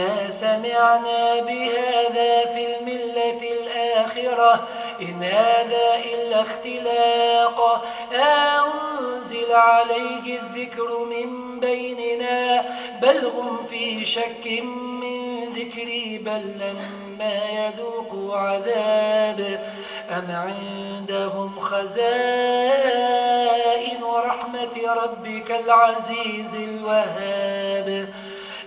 ما سمعنا بهذا في الملة الآخرة إن هذا إلا اختلاق. أنزل عليه الذكر من بيننا؟ بل هم في شك من ذكري بل لما يذوقوا عذاب أم عندهم خزائن رحمة ربك العزيز الوهاب؟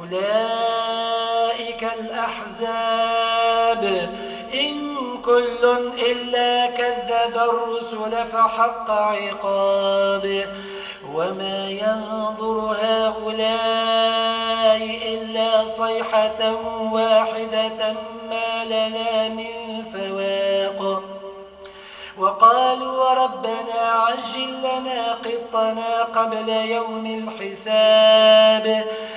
أولئك الأحزاب. إن كل إلا كذب الرسل فحق عقاب. وما ينظر هؤلاء إلا صيحة واحدة ما لنا من فواق. وقالوا ربنا عجل لنا قطنا قبل يوم الحساب.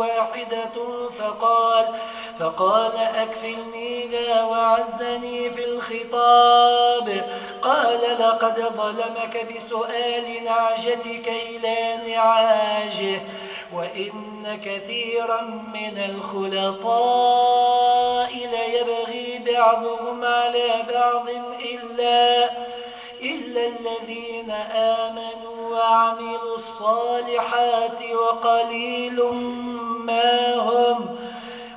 واحدة فقال فقال أكفلنيها وعزني في الخطاب. قال لقد ظلمك بسؤال نعجتك إلى نعاجه وإن كثيرا من الخلطاء ليبغي بعضهم على بعض إلا, إلا الذين آمنوا وعملوا الصالحات وقليل ما هم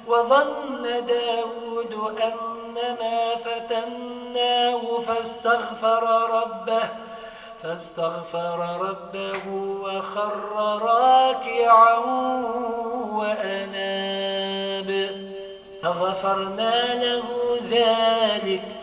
وظن داود أنما فتناه فاستغفر ربه فاستغفر ربه وخر راكعا وأناب فغفرنا له ذلك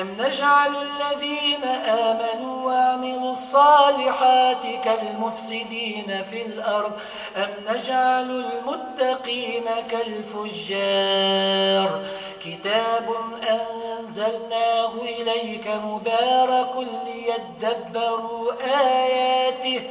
أم نجعل الذين آمنوا وعملوا الصالحات كالمفسدين في الأرض. أم نجعل المتقين كالفجار. كتاب أنزلناه إليك مبارك ليدبروا آياته.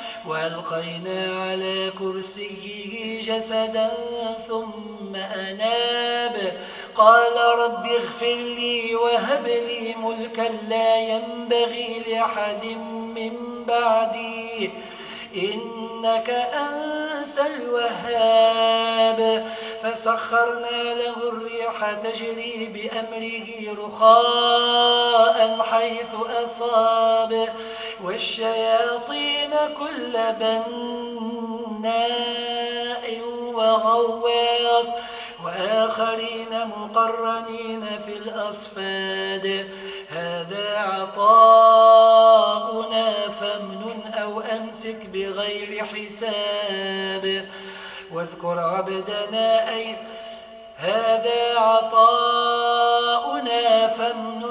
وألقينا على كرسيه جسدا ثم أناب. قال رب اغفر لي وهب لي ملكا لا ينبغي لأحد من بعدي. إنك أنت الوهاب. فسخرنا له الريح تجري بأمره رخاء حيث أصاب. والشياطين كل بناء وغواص وآخرين مقرنين في الأصفاد. هذا عطاؤنا فامنن أو أمسك بغير حساب. واذكر عبدنا أي هذا عطاؤنا فامنن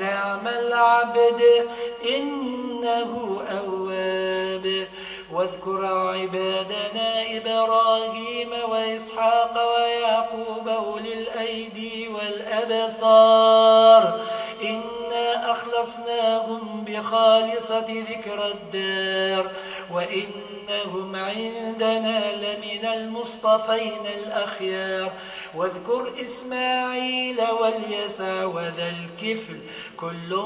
نعم العبد إنه أواب. واذكر عبادنا إبراهيم وإسحاق ويعقوب أولي الأيدي والأبصار. إنا أخلصناهم بخالصة ذكر الدار. وإنهم عندنا لمن المصطفين الأخيار. واذكر إسماعيل واليسع وذا الكفل كل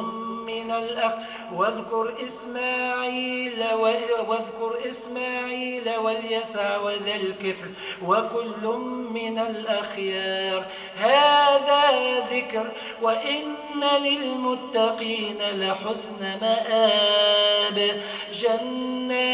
من الأخ واذكر إسماعيل و... واذكر إسماعيل واليسع وذا الكفل وكل من الأخيار. هذا ذكر وإن للمتقين لحسن مآب. جنات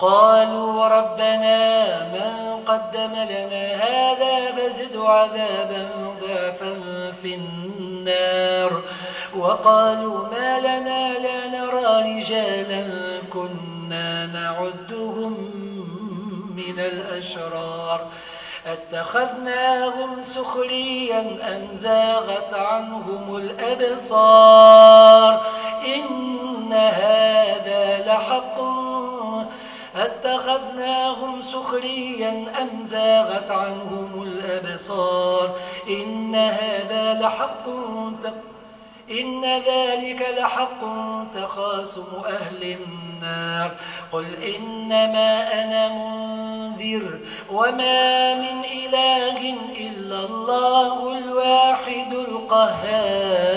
قالوا ربنا من قدم لنا هذا فزد عذابا ضعفا في النار. وقالوا ما لنا لا نرى رجالا كنا نعدهم من الأشرار. أتخذناهم سخريا أم زاغت عنهم الأبصار؟ إن هذا لحق اتخذناهم سخريا أم زاغت عنهم الأبصار إن هذا لحق إن ذلك لحق تخاصم أهل النار قل إنما أنا منذر وما من إله إلا الله الواحد القهار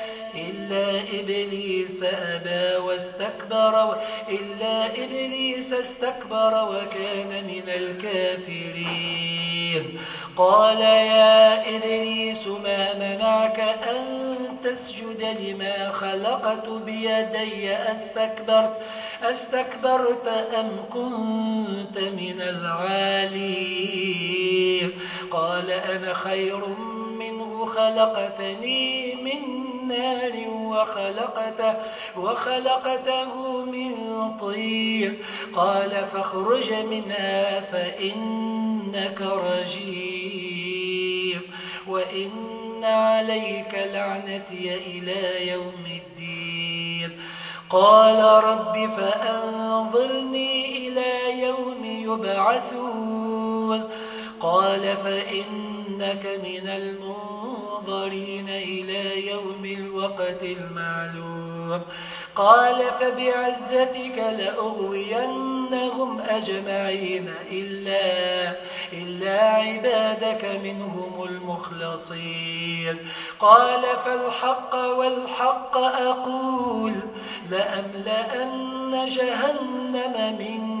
إلا إبليس أبى واستكبر إلا إبليس استكبر وكان من الكافرين. قال يا إبليس ما منعك أن تسجد لما خلقت بيدي؟ أستكبرت, أستكبرت أم كنت من العالين؟ قال أنا خير منه خلقتني من نار وخلقته, وخلقته من طين. قال فاخرج منها فإنك رجيم. وإن عليك لعنتي إلى يوم الدين. قال رب فأنظرني إلى يوم يبعثون. قال فإنك من المنظرين إلى يوم الوقت المعلوم. قال فبعزتك لأغوينهم أجمعين إلا, إلا عبادك منهم المخلصين. قال فالحق والحق أقول لأملأن جهنم منك.